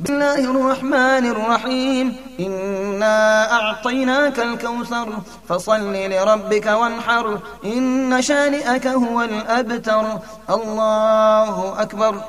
بسم الله الرحمن الرحيم. إنا أعطيناك الكوثر فصل لربك وانحر. إن شانئك هو الأبتر. الله أكبر.